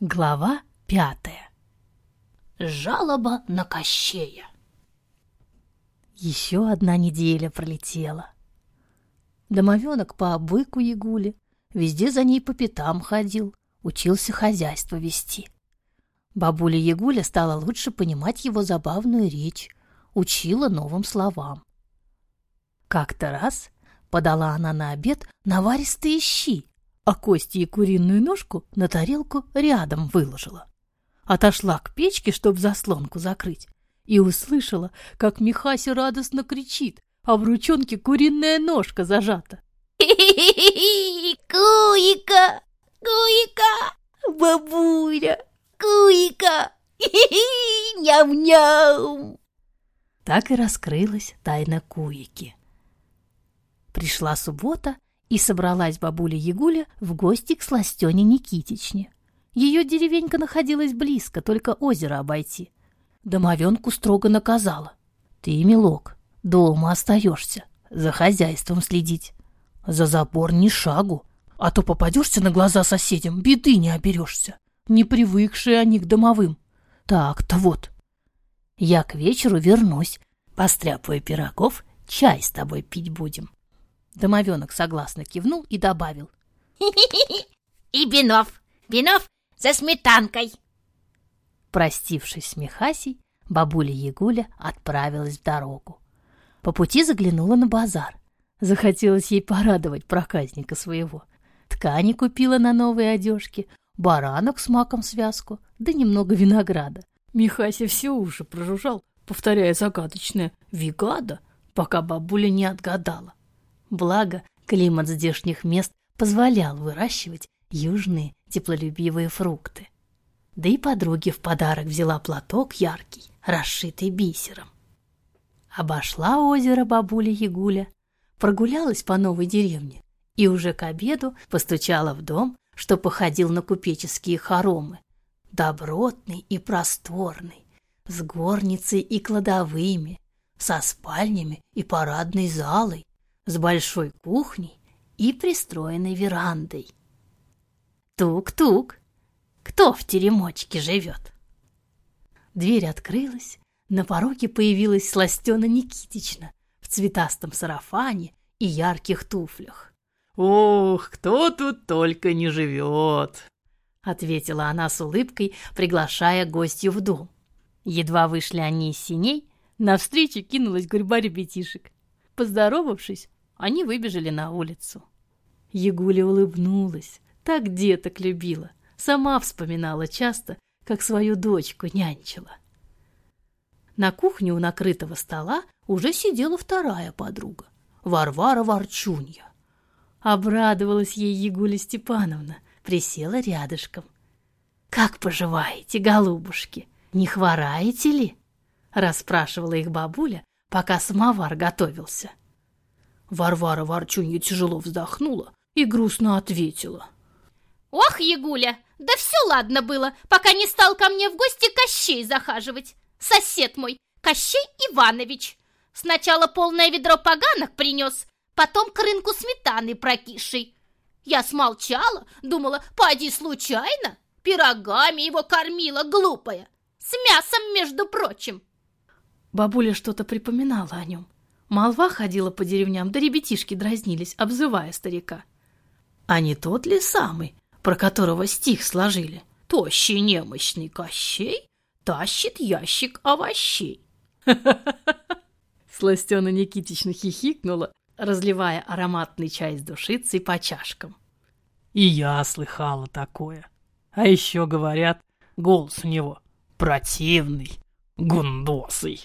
Глава пятая. Жалоба на Кощея. Еще одна неделя пролетела. Домовенок по обыку Ягуле везде за ней по пятам ходил, учился хозяйство вести. Бабуля Ягуля стала лучше понимать его забавную речь, учила новым словам. Как-то раз подала она на обед наваристые щи, а кости и куриную ножку на тарелку рядом выложила. Отошла к печке, чтобы заслонку закрыть, и услышала, как Михася радостно кричит, а в ручонке куриная ножка зажата. Куика! Куика! Бабуля! Куика! Ням-ням! Так и раскрылась тайна Куики. Пришла суббота, и собралась бабуля Ягуля в гости к Сластене Никитичне. Ее деревенька находилась близко, только озеро обойти. Домовенку строго наказала. Ты, милок, дома остаешься, за хозяйством следить. За забор ни шагу, а то попадешься на глаза соседям, беды не оберешься. Не привыкшие они к домовым. Так-то вот. Я к вечеру вернусь, постряпаю пирогов, чай с тобой пить будем. Домовенок согласно кивнул и добавил. И Бенов, Бенов за сметанкой. Простившись с Михасей, бабуля Ягуля отправилась в дорогу. По пути заглянула на базар. Захотелось ей порадовать проказника своего. Ткани купила на новые одежки, баранок с маком связку, да немного винограда. Михася все уши прожужжал, повторяя загадочное «Вигада», пока бабуля не отгадала. Благо, климат здешних мест позволял выращивать южные теплолюбивые фрукты. Да и подруге в подарок взяла платок яркий, расшитый бисером. Обошла озеро бабуля Ягуля, прогулялась по новой деревне и уже к обеду постучала в дом, что походил на купеческие хоромы. Добротный и просторный, с горницей и кладовыми, со спальнями и парадной залой, с большой кухней и пристроенной верандой. Тук-тук! Кто в теремочке живет? Дверь открылась, на пороге появилась Сластена Никитична в цветастом сарафане и ярких туфлях. «Ох, кто тут только не живет!» — ответила она с улыбкой, приглашая гостью в дом. Едва вышли они из синей, навстречу кинулась гурьба ребятишек. Поздоровавшись, они выбежали на улицу. Ягуля улыбнулась, так деток любила, сама вспоминала часто, как свою дочку нянчила. На кухне у накрытого стола уже сидела вторая подруга, Варвара Ворчунья. Обрадовалась ей Ягуля Степановна, присела рядышком. «Как поживаете, голубушки? Не хвораете ли?» расспрашивала их бабуля, пока самовар готовился. Варвара Ворчунья тяжело вздохнула и грустно ответила. «Ох, Ягуля, да все ладно было, пока не стал ко мне в гости Кощей захаживать. Сосед мой, Кощей Иванович. Сначала полное ведро поганок принес, потом к рынку сметаны прокисшей. Я смолчала, думала, поди случайно. Пирогами его кормила глупая, с мясом, между прочим. Бабуля что-то припоминала о нем. Молва ходила по деревням, да ребятишки дразнились, обзывая старика. А не тот ли самый, про которого стих сложили? Тощий немощный Кощей тащит ящик овощей. Сластена Никитична хихикнула, разливая ароматный чай с душицей по чашкам. И я слыхала такое. А еще говорят, голос у него противный, гундосый.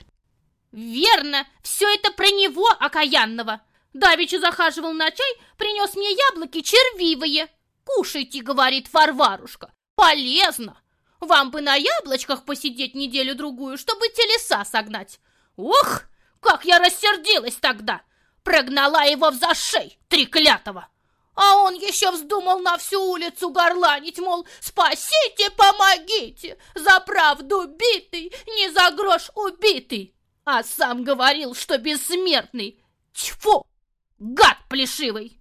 Верно, все это про него, окаянного. Давича захаживал на чай, принес мне яблоки червивые. Кушайте, говорит Варварушка, полезно. Вам бы на яблочках посидеть неделю-другую, чтобы телеса согнать. Ох, как я рассердилась тогда! Прогнала его в зашей, треклятого! А он еще вздумал на всю улицу горланить, мол, спасите, помогите, за правду битый, не за грош убитый. А сам говорил, что бессмертный. Тьфу! Гад плешивый!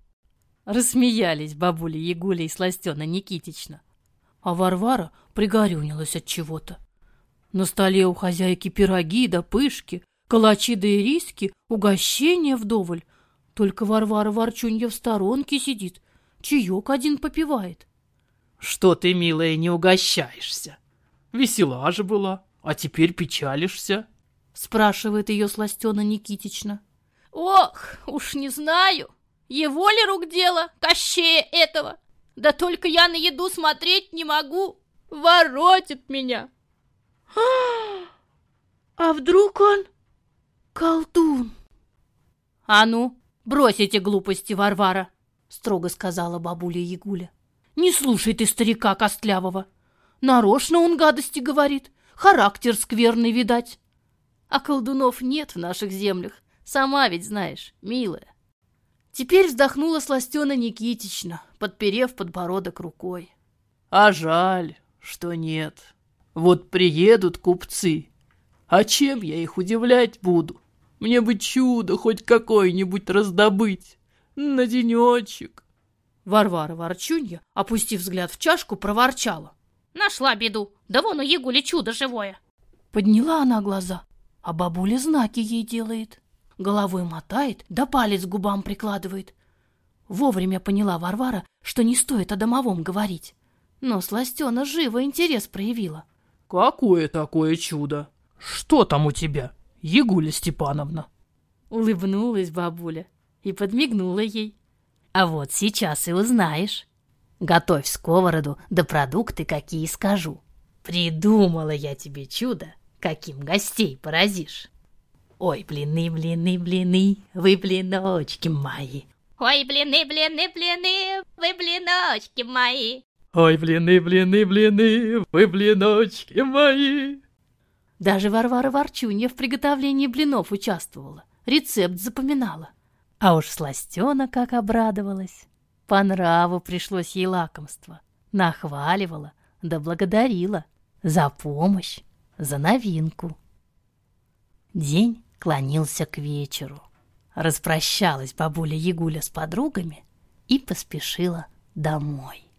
Рассмеялись бабуля Ягуля и Сластена Никитична. а Варвара пригорюнилась от чего-то. На столе у хозяйки пироги да пышки, калачи да ириски, угощения вдоволь. Только Варвара Ворчунья в сторонке сидит, чаек один попивает. Что ты, милая, не угощаешься? Весела же была, а теперь печалишься? Спрашивает ее Сластена Никитична. Ох, уж не знаю, его ли рук дело, Кощея этого? Да только я на еду смотреть не могу, воротит меня. А вдруг он колдун? А ну, брось эти глупости, Варвара, строго сказала бабуля Ягуля. Не слушай ты старика Костлявого. Нарочно он гадости говорит, характер скверный, видать. А колдунов нет в наших землях, сама ведь знаешь, милая. Теперь вздохнула Сластена Никитична, подперев подбородок рукой. А жаль, что нет. Вот приедут купцы. А чем я их удивлять буду? Мне бы чудо хоть какое-нибудь раздобыть. На денечек. Варвара Ворчунья, опустив взгляд в чашку, проворчала. Нашла беду. Да вон у Егули чудо живое. Подняла она глаза, а бабуля знаки ей делает. Головой мотает, да палец к губам прикладывает. Вовремя поняла Варвара, что не стоит о домовом говорить. Но Сластена живо интерес проявила. «Какое такое чудо? Что там у тебя, Егуля Степановна?» Улыбнулась бабуля и подмигнула ей. А вот сейчас и узнаешь. Готовь сковороду, да продукты какие скажу. Придумала я тебе чудо, каким гостей поразишь. Ой, блины, блины, блины, вы блиночки мои. Ой, блины, блины, блины, вы блиночки мои. Ой, блины, блины, блины, вы блиночки мои. Даже Варвара Ворчунья в приготовлении блинов участвовала, рецепт запоминала. А уж сластена как обрадовалась. По нраву пришлось ей лакомство. Нахваливала, да благодарила за помощь, за новинку. День клонился к вечеру. Распрощалась бабуля Ягуля с подругами и поспешила домой.